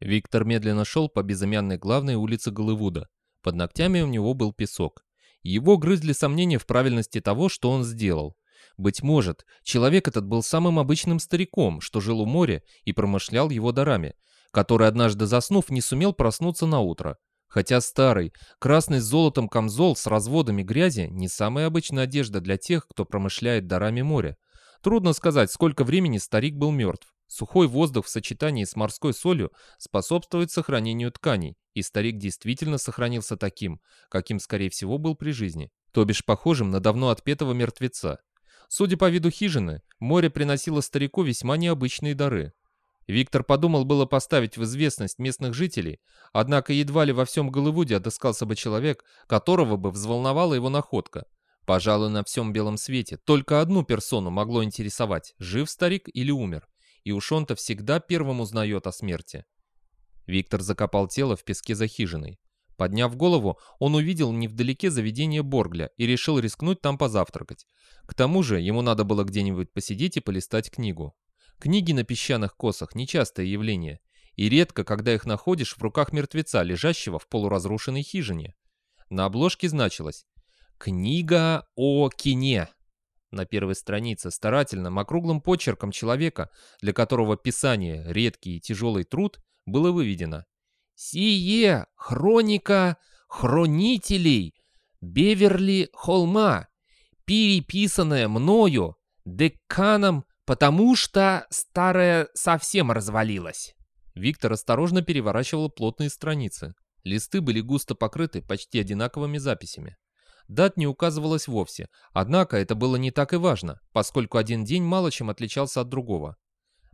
Виктор медленно шел по безымянной главной улице Голливуда. Под ногтями у него был песок. Его грызли сомнения в правильности того, что он сделал. Быть может, человек этот был самым обычным стариком, что жил у моря и промышлял его дарами, который однажды заснув не сумел проснуться на утро. Хотя старый, красный с золотом камзол с разводами грязи не самая обычная одежда для тех, кто промышляет дарами моря. Трудно сказать, сколько времени старик был мертв. Сухой воздух в сочетании с морской солью способствует сохранению тканей, и старик действительно сохранился таким, каким, скорее всего, был при жизни, то бишь похожим на давно отпетого мертвеца. Судя по виду хижины, море приносило старику весьма необычные дары. Виктор подумал было поставить в известность местных жителей, однако едва ли во всем Голливуде отыскался бы человек, которого бы взволновала его находка. Пожалуй, на всем белом свете только одну персону могло интересовать, жив старик или умер, и уж он-то всегда первым узнает о смерти. Виктор закопал тело в песке за хижиной. Подняв голову, он увидел невдалеке заведение Боргля и решил рискнуть там позавтракать. К тому же ему надо было где-нибудь посидеть и полистать книгу. Книги на песчаных косах – нечастое явление, и редко, когда их находишь в руках мертвеца, лежащего в полуразрушенной хижине. На обложке значилось «Книга о кине». На первой странице старательным округлым почерком человека, для которого писание – редкий и тяжелый труд, было выведено «Сие хроника хронителей Беверли Холма, переписанная мною деканом, потому что старая совсем развалилась». Виктор осторожно переворачивал плотные страницы. Листы были густо покрыты почти одинаковыми записями. Дат не указывалось вовсе, однако это было не так и важно, поскольку один день мало чем отличался от другого.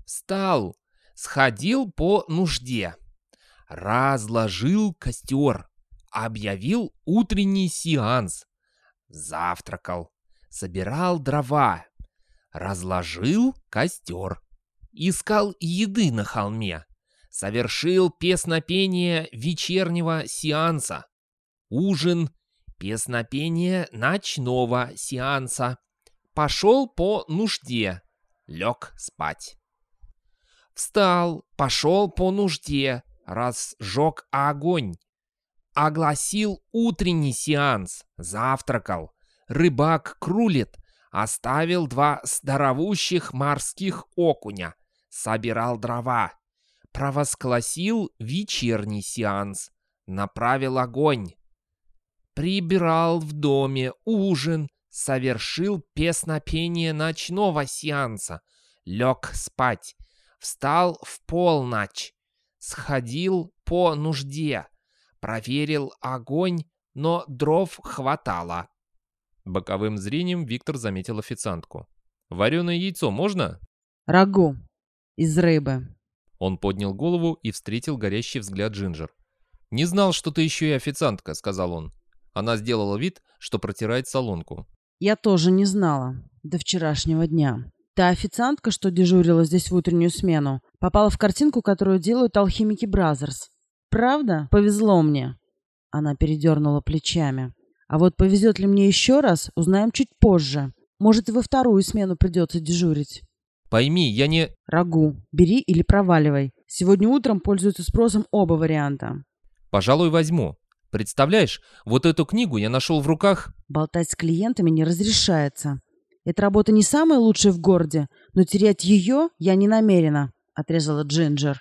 «Встал, сходил по нужде, разложил костер, объявил утренний сеанс, завтракал, собирал дрова, разложил костер, искал еды на холме, совершил песнопение вечернего сеанса, ужин, песнопение ночного сеанса, пошел по нужде, лег спать. Встал, пошел по нужде, разжег огонь. Огласил утренний сеанс, завтракал. Рыбак крулит, оставил два здоровущих морских окуня, собирал дрова. Провосгласил вечерний сеанс, направил огонь. Прибирал в доме ужин, совершил песнопение ночного сеанса, лег спать, встал в полночь, сходил по нужде, проверил огонь, но дров хватало. Боковым зрением Виктор заметил официантку. «Вареное яйцо можно?» «Рагу. Из рыбы». Он поднял голову и встретил горящий взгляд Джинджер. «Не знал, что ты еще и официантка», — сказал он. Она сделала вид, что протирает солонку. «Я тоже не знала. До вчерашнего дня. Та официантка, что дежурила здесь в утреннюю смену, попала в картинку, которую делают алхимики Бразерс. Правда? Повезло мне. Она передернула плечами. А вот повезет ли мне еще раз, узнаем чуть позже. Может, и во вторую смену придется дежурить. Пойми, я не... Рагу. Бери или проваливай. Сегодня утром пользуются спросом оба варианта. Пожалуй, возьму. Представляешь, вот эту книгу я нашел в руках... Болтать с клиентами не разрешается. Эта работа не самая лучшая в городе, но терять ее я не намерена», — отрезала Джинджер.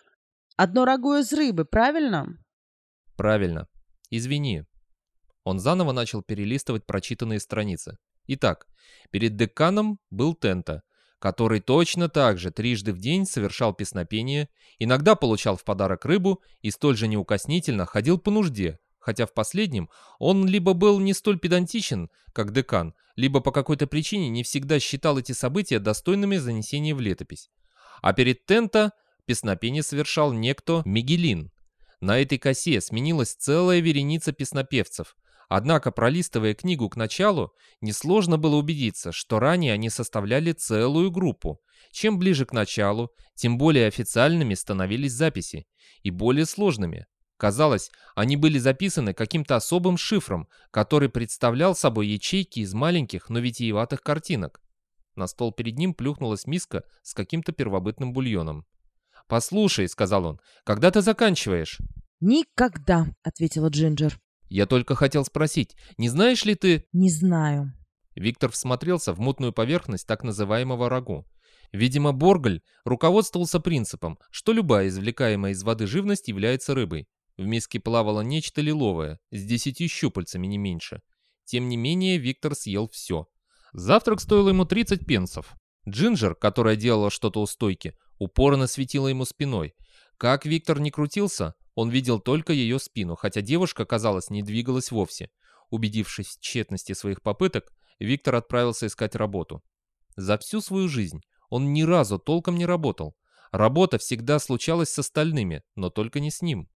«Одно рагу из рыбы, правильно?» «Правильно. Извини». Он заново начал перелистывать прочитанные страницы. Итак, перед деканом был Тента, который точно так же трижды в день совершал песнопение, иногда получал в подарок рыбу и столь же неукоснительно ходил по нужде, хотя в последнем он либо был не столь педантичен, как декан, либо по какой-то причине не всегда считал эти события достойными занесения в летопись. А перед Тента песнопение совершал некто Мигелин. На этой косе сменилась целая вереница песнопевцев, однако, пролистывая книгу к началу, несложно было убедиться, что ранее они составляли целую группу. Чем ближе к началу, тем более официальными становились записи, и более сложными. Казалось, они были записаны каким-то особым шифром, который представлял собой ячейки из маленьких, но витиеватых картинок. На стол перед ним плюхнулась миска с каким-то первобытным бульоном. «Послушай», — сказал он, — «когда ты заканчиваешь?» «Никогда», — ответила Джинджер. «Я только хотел спросить, не знаешь ли ты...» «Не знаю». Виктор всмотрелся в мутную поверхность так называемого рагу. Видимо, Боргль руководствовался принципом, что любая извлекаемая из воды живность является рыбой. В миске плавало нечто лиловое, с десятью щупальцами не меньше. Тем не менее, Виктор съел все. Завтрак стоил ему 30 пенсов. Джинджер, которая делала что-то у стойки, упорно светила ему спиной. Как Виктор не крутился, он видел только ее спину, хотя девушка, казалось, не двигалась вовсе. Убедившись в тщетности своих попыток, Виктор отправился искать работу. За всю свою жизнь он ни разу толком не работал. Работа всегда случалась с остальными, но только не с ним.